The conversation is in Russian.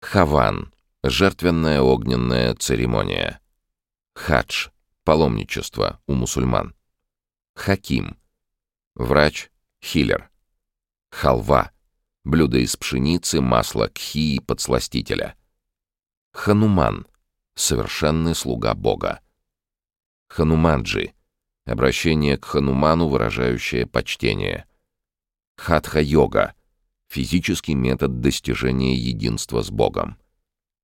Хаван — жертвенная огненная церемония. Хадж — паломничество у мусульман. Хаким — врач, хиллер. Халва — блюдо из пшеницы, масла кхи и подсластителя. Хануман — совершенный слуга Бога. Хануманджи — обращение к Хануману, выражающее почтение. Хатха-йога — физический метод достижения единства с Богом.